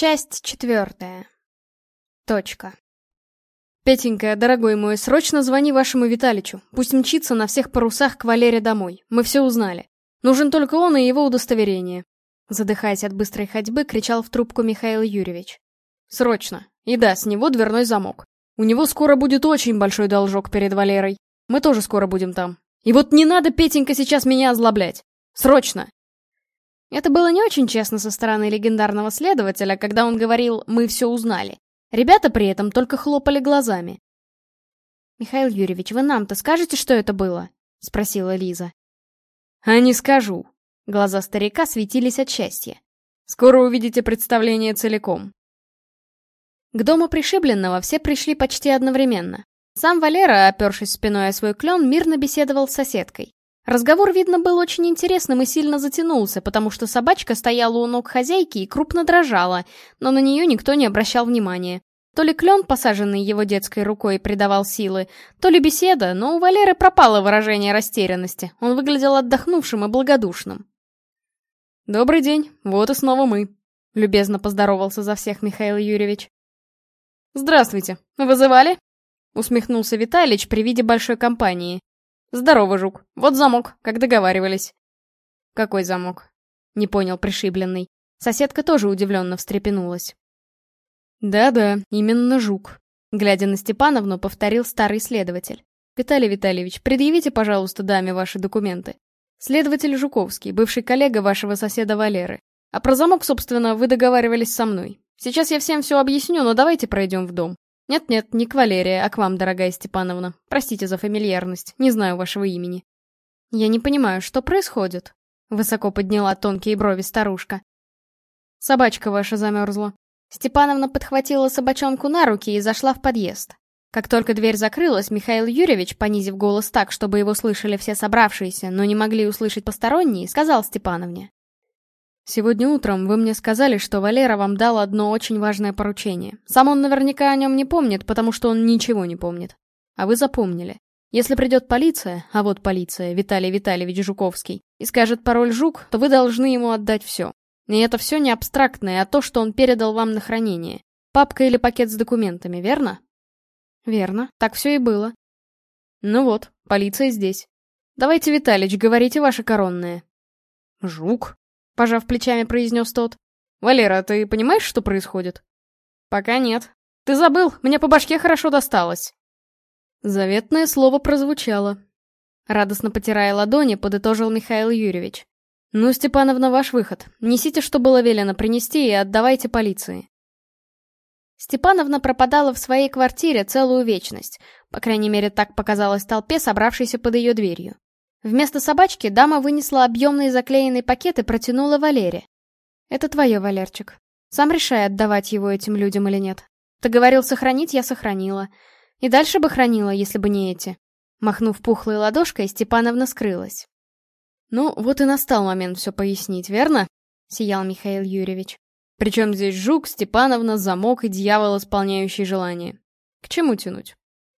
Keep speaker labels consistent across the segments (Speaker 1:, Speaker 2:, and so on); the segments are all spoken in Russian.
Speaker 1: Часть четвертая. Точка. Петенька, дорогой мой, срочно звони вашему Виталичу. Пусть мчится на всех парусах к Валере домой. Мы все узнали. Нужен только он и его удостоверение. Задыхаясь от быстрой ходьбы, кричал в трубку Михаил Юрьевич. Срочно. И да, с него дверной замок. У него скоро будет очень большой должок перед Валерой. Мы тоже скоро будем там. И вот не надо, Петенька, сейчас меня озлоблять. Срочно. Это было не очень честно со стороны легендарного следователя, когда он говорил «мы все узнали». Ребята при этом только хлопали глазами. «Михаил Юрьевич, вы нам-то скажете, что это было?» — спросила Лиза. «А не скажу». Глаза старика светились от счастья. «Скоро увидите представление целиком». К дому пришибленного все пришли почти одновременно. Сам Валера, опершись спиной о свой клен, мирно беседовал с соседкой. Разговор, видно, был очень интересным и сильно затянулся, потому что собачка стояла у ног хозяйки и крупно дрожала, но на нее никто не обращал внимания. То ли клен, посаженный его детской рукой, придавал силы, то ли беседа, но у Валеры пропало выражение растерянности. Он выглядел отдохнувшим и благодушным. «Добрый день, вот и снова мы», — любезно поздоровался за всех Михаил Юрьевич. «Здравствуйте. Вызывали?» — усмехнулся Виталич при виде большой компании. «Здорово, жук. Вот замок, как договаривались». «Какой замок?» — не понял пришибленный. Соседка тоже удивленно встрепенулась. «Да-да, именно жук», — глядя на Степановну, повторил старый следователь. «Виталий Витальевич, предъявите, пожалуйста, даме ваши документы. Следователь Жуковский, бывший коллега вашего соседа Валеры. А про замок, собственно, вы договаривались со мной. Сейчас я всем все объясню, но давайте пройдем в дом. «Нет-нет, не к Валерии, а к вам, дорогая Степановна. Простите за фамильярность, не знаю вашего имени». «Я не понимаю, что происходит?» Высоко подняла тонкие брови старушка. «Собачка ваша замерзла». Степановна подхватила собачонку на руки и зашла в подъезд. Как только дверь закрылась, Михаил Юрьевич, понизив голос так, чтобы его слышали все собравшиеся, но не могли услышать посторонние, сказал Степановне. Сегодня утром вы мне сказали, что Валера вам дал одно очень важное поручение. Сам он наверняка о нем не помнит, потому что он ничего не помнит. А вы запомнили. Если придет полиция, а вот полиция, Виталий Витальевич Жуковский, и скажет пароль «Жук», то вы должны ему отдать все. И это все не абстрактное, а то, что он передал вам на хранение. Папка или пакет с документами, верно? Верно, так все и было. Ну вот, полиция здесь. Давайте, Виталич, говорите ваше коронное. Жук? Пожав плечами, произнес тот. «Валера, ты понимаешь, что происходит?» «Пока нет. Ты забыл, мне по башке хорошо досталось». Заветное слово прозвучало. Радостно потирая ладони, подытожил Михаил Юрьевич. «Ну, Степановна, ваш выход. Несите, что было велено принести, и отдавайте полиции». Степановна пропадала в своей квартире целую вечность. По крайней мере, так показалось толпе, собравшейся под ее дверью. Вместо собачки дама вынесла объемный заклеенный пакет и протянула Валере. «Это твое, Валерчик. Сам решай, отдавать его этим людям или нет. Ты говорил сохранить, я сохранила. И дальше бы хранила, если бы не эти». Махнув пухлой ладошкой, Степановна скрылась. «Ну, вот и настал момент все пояснить, верно?» — сиял Михаил Юрьевич. «Причем здесь жук, Степановна, замок и дьявол, исполняющий желание. К чему тянуть?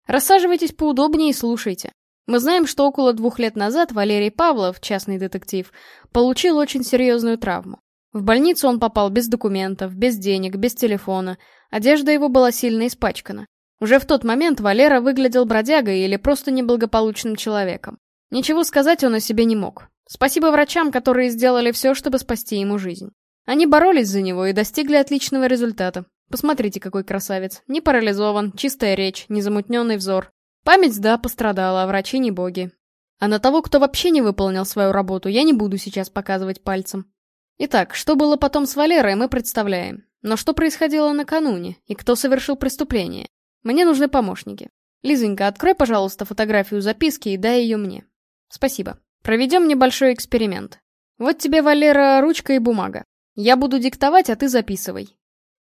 Speaker 1: Рассаживайтесь поудобнее и слушайте. Мы знаем, что около двух лет назад Валерий Павлов, частный детектив, получил очень серьезную травму. В больницу он попал без документов, без денег, без телефона. Одежда его была сильно испачкана. Уже в тот момент Валера выглядел бродягой или просто неблагополучным человеком. Ничего сказать он о себе не мог. Спасибо врачам, которые сделали все, чтобы спасти ему жизнь. Они боролись за него и достигли отличного результата. Посмотрите, какой красавец. Не парализован, чистая речь, незамутненный взор. Память, да, пострадала, а врачи не боги. А на того, кто вообще не выполнил свою работу, я не буду сейчас показывать пальцем. Итак, что было потом с Валерой, мы представляем. Но что происходило накануне, и кто совершил преступление? Мне нужны помощники. Лизонька, открой, пожалуйста, фотографию записки и дай ее мне. Спасибо. Проведем небольшой эксперимент. Вот тебе, Валера, ручка и бумага. Я буду диктовать, а ты записывай.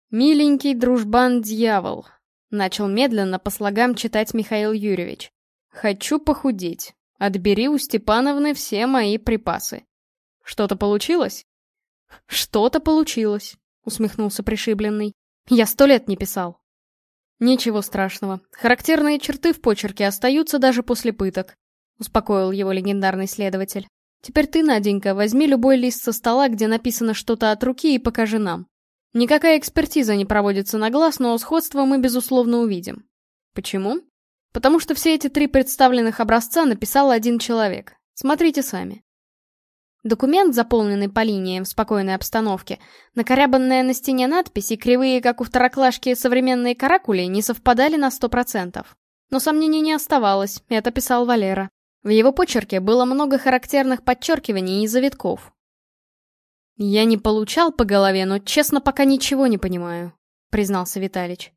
Speaker 1: Миленький дружбан-дьявол. Начал медленно по слогам читать Михаил Юрьевич. «Хочу похудеть. Отбери у Степановны все мои припасы». «Что-то получилось?» «Что-то получилось», — усмехнулся пришибленный. «Я сто лет не писал». «Ничего страшного. Характерные черты в почерке остаются даже после пыток», — успокоил его легендарный следователь. «Теперь ты, Наденька, возьми любой лист со стола, где написано что-то от руки, и покажи нам. Никакая экспертиза не проводится на глаз, но сходство мы, безусловно, увидим. Почему? Потому что все эти три представленных образца написал один человек. Смотрите сами. Документ, заполненный по линиям в спокойной обстановке, накорябанная на стене надпись и кривые, как у второклашки, современные каракули не совпадали на сто процентов. Но сомнений не оставалось, это писал Валера. В его почерке было много характерных подчеркиваний и завитков. «Я не получал по голове, но, честно, пока ничего не понимаю», — признался Виталич.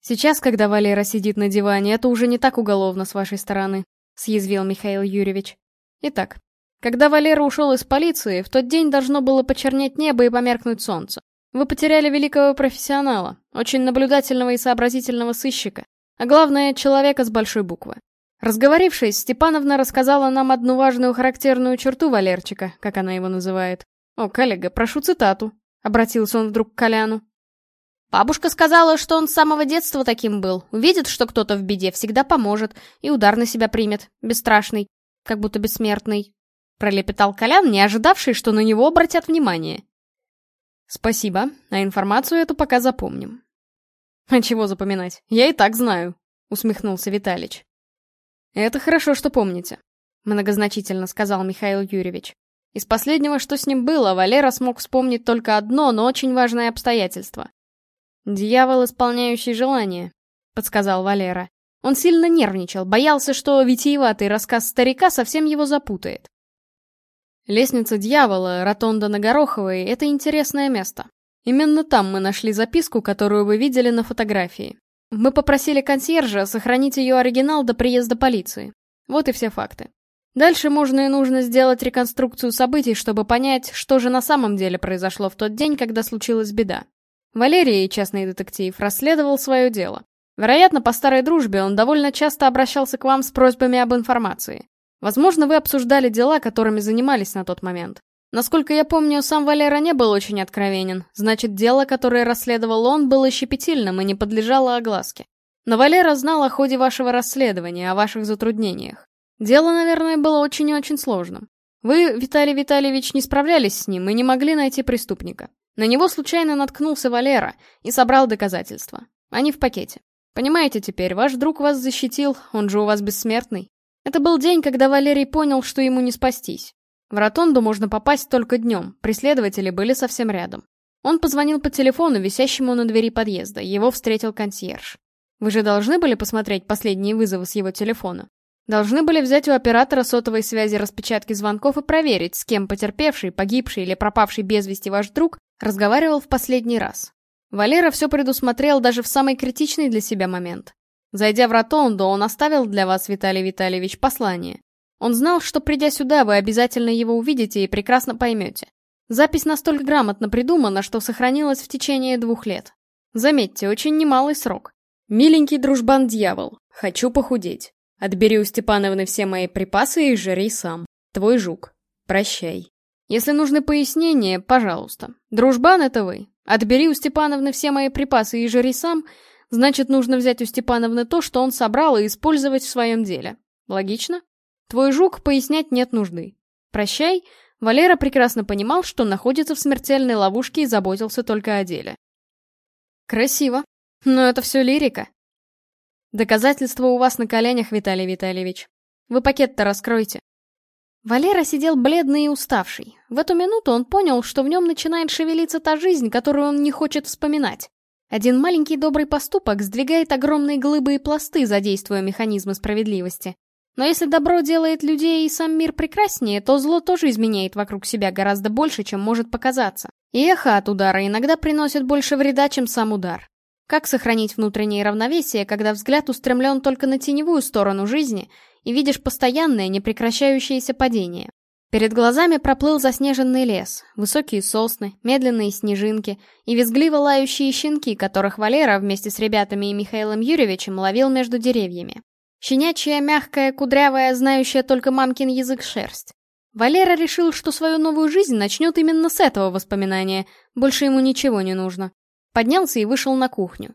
Speaker 1: «Сейчас, когда Валера сидит на диване, это уже не так уголовно с вашей стороны», — съязвил Михаил Юрьевич. «Итак, когда Валера ушел из полиции, в тот день должно было почернеть небо и померкнуть солнце. Вы потеряли великого профессионала, очень наблюдательного и сообразительного сыщика, а главное, человека с большой буквы. Разговорившись, Степановна рассказала нам одну важную характерную черту Валерчика, как она его называет. «О, коллега, прошу цитату», — обратился он вдруг к Коляну.
Speaker 2: Бабушка сказала, что он с самого детства таким был. Увидит, что кто-то в беде, всегда поможет. И удар на себя примет. Бесстрашный. Как будто бессмертный. Пролепетал Колян, не ожидавший, что на него обратят внимание.
Speaker 1: Спасибо, а информацию эту пока запомним. А чего запоминать? Я и так знаю, усмехнулся Виталич. Это хорошо, что помните, многозначительно сказал Михаил Юрьевич. Из последнего, что с ним было, Валера смог вспомнить только одно, но очень важное обстоятельство. «Дьявол, исполняющий желание», — подсказал Валера. Он сильно нервничал, боялся, что витиеватый рассказ старика совсем его запутает. Лестница дьявола, ротонда на Гороховой — это интересное место. Именно там мы нашли записку, которую вы видели на фотографии. Мы попросили консьержа сохранить ее оригинал до приезда полиции. Вот и все факты. Дальше можно и нужно сделать реконструкцию событий, чтобы понять, что же на самом деле произошло в тот день, когда случилась беда. Валерий, частный детектив, расследовал свое дело. Вероятно, по старой дружбе он довольно часто обращался к вам с просьбами об информации. Возможно, вы обсуждали дела, которыми занимались на тот момент. Насколько я помню, сам Валера не был очень откровенен, значит, дело, которое расследовал он, было щепетильным и не подлежало огласке. Но Валера знал о ходе вашего расследования, о ваших затруднениях. Дело, наверное, было очень и очень сложным. Вы, Виталий Витальевич, не справлялись с ним и не могли найти преступника. На него случайно наткнулся Валера и собрал доказательства. Они в пакете. Понимаете теперь, ваш друг вас защитил, он же у вас бессмертный. Это был день, когда Валерий понял, что ему не спастись. В ротонду можно попасть только днем, преследователи были совсем рядом. Он позвонил по телефону, висящему на двери подъезда, его встретил консьерж. Вы же должны были посмотреть последние вызовы с его телефона? Должны были взять у оператора сотовой связи распечатки звонков и проверить, с кем потерпевший, погибший или пропавший без вести ваш друг разговаривал в последний раз. Валера все предусмотрел даже в самый критичный для себя момент. Зайдя в ротонду, он оставил для вас, Виталий Витальевич, послание. Он знал, что придя сюда, вы обязательно его увидите и прекрасно поймете. Запись настолько грамотно придумана, что сохранилась в течение двух лет. Заметьте, очень немалый срок. «Миленький дружбан-дьявол, хочу похудеть. Отбери у Степановны все мои припасы и жри сам. Твой жук. Прощай». Если нужны пояснения, пожалуйста. Дружбан — это вы. Отбери у Степановны все мои припасы и жри сам — Значит, нужно взять у Степановны то, что он собрал, и использовать в своем деле. Логично? Твой жук пояснять нет нужды. Прощай, Валера прекрасно понимал, что находится в смертельной ловушке и заботился только о деле. Красиво. Но это все лирика. Доказательства у вас на коленях, Виталий Витальевич. Вы пакет-то раскройте. Валера сидел бледный и уставший. В эту минуту он понял, что в нем начинает шевелиться та жизнь, которую он не хочет вспоминать. Один маленький добрый поступок сдвигает огромные глыбы и пласты, задействуя механизмы справедливости. Но если добро делает людей и сам мир прекраснее, то зло тоже изменяет вокруг себя гораздо больше, чем может показаться. И эхо от удара иногда приносит больше вреда, чем сам удар. Как сохранить внутреннее равновесие, когда взгляд устремлен только на теневую сторону жизни и видишь постоянное, непрекращающееся падение? Перед глазами проплыл заснеженный лес, высокие сосны, медленные снежинки и визгливо лающие щенки, которых Валера вместе с ребятами и Михаилом Юрьевичем ловил между деревьями. Щенячья, мягкая, кудрявая, знающая только мамкин язык шерсть. Валера решил, что свою новую жизнь начнет именно с этого воспоминания, больше ему ничего не нужно. Поднялся и вышел на кухню.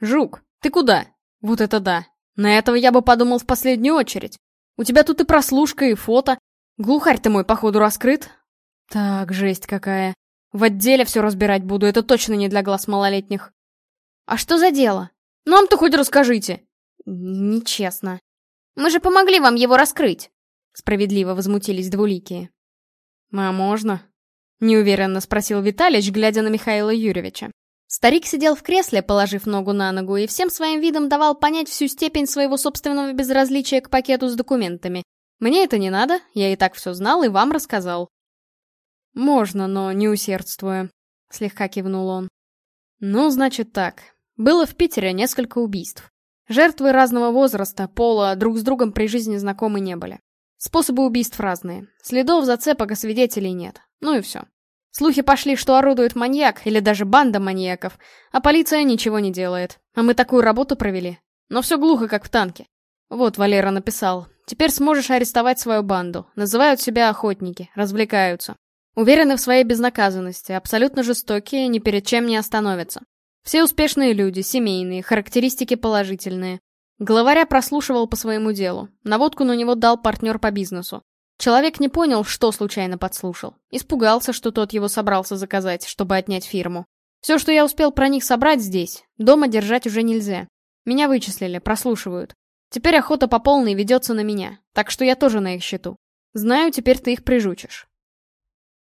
Speaker 1: «Жук, ты куда? Вот это да! На этого я бы подумал в последнюю очередь. У тебя тут и прослушка, и фото, Глухарь-то мой, походу, раскрыт. Так, жесть какая. В отделе все разбирать буду, это точно не для глаз малолетних.
Speaker 2: А что за дело?
Speaker 1: Нам-то хоть расскажите.
Speaker 2: Нечестно. Мы же помогли вам его раскрыть.
Speaker 1: Справедливо возмутились двуликие. А можно? Неуверенно спросил Виталич, глядя на Михаила Юрьевича. Старик сидел в кресле, положив ногу на ногу, и всем своим видом давал понять всю степень своего собственного безразличия к пакету с документами. Мне это не надо, я и так все знал и вам рассказал. Можно, но не усердствуя, слегка кивнул он. Ну, значит так. Было в Питере несколько убийств. Жертвы разного возраста, пола, друг с другом при жизни знакомы не были. Способы убийств разные. Следов, зацепок и свидетелей нет. Ну и все. Слухи пошли, что орудует маньяк или даже банда маньяков, а полиция ничего не делает. А мы такую работу провели. Но все глухо, как в танке. Вот Валера написал. Теперь сможешь арестовать свою банду. Называют себя охотники, развлекаются. Уверены в своей безнаказанности, абсолютно жестокие, ни перед чем не остановятся. Все успешные люди, семейные, характеристики положительные. Главаря прослушивал по своему делу. Наводку на него дал партнер по бизнесу. Человек не понял, что случайно подслушал. Испугался, что тот его собрался заказать, чтобы отнять фирму. Все, что я успел про них собрать здесь, дома держать уже нельзя. Меня вычислили, прослушивают. Теперь охота по полной ведется на меня, так что я тоже на их счету. Знаю, теперь ты их прижучишь.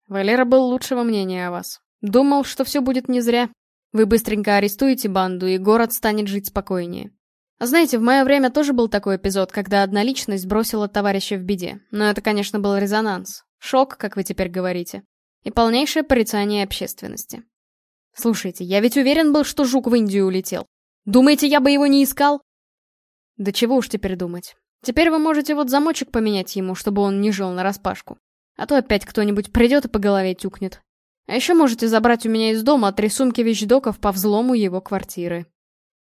Speaker 1: Валера был лучшего мнения о вас. Думал, что все будет не зря. Вы быстренько арестуете банду, и город станет жить спокойнее. А знаете, в мое время тоже был такой эпизод, когда одна личность бросила товарища в беде. Но это, конечно, был резонанс. Шок, как вы теперь говорите. И полнейшее порицание общественности. Слушайте, я ведь уверен был, что жук в Индию улетел. Думаете, я бы его не искал? Да чего уж теперь думать. Теперь вы можете вот замочек поменять ему, чтобы он не жил нараспашку. А то опять кто-нибудь придет и по голове тюкнет. А еще можете забрать у меня из дома три сумки вещдоков по взлому его квартиры.